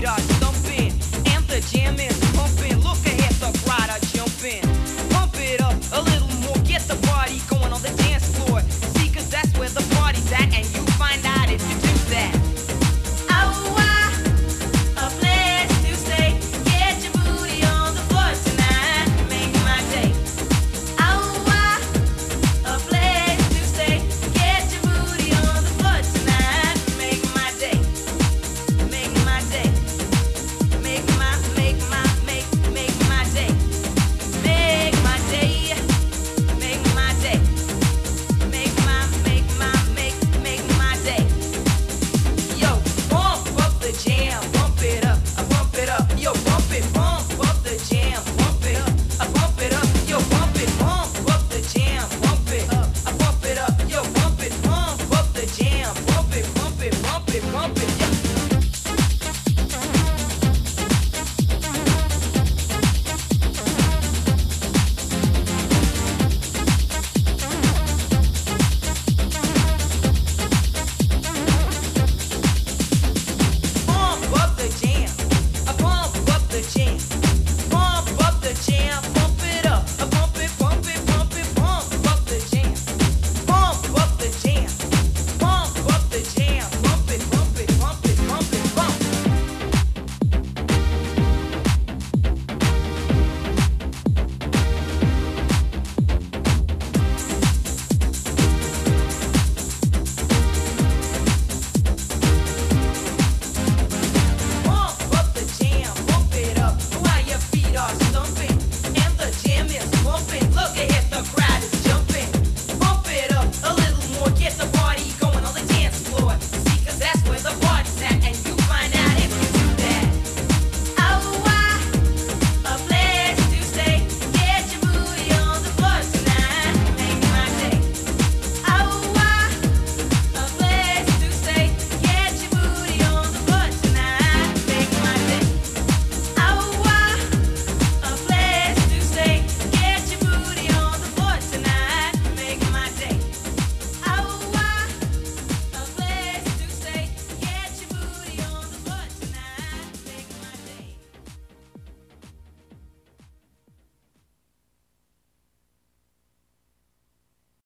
beat are thumping, the jam is pumping. Look ahead, the crowd are jumping. Pump it up a little more, get the party going on the dance floor. See, cause that's where the party's at, and you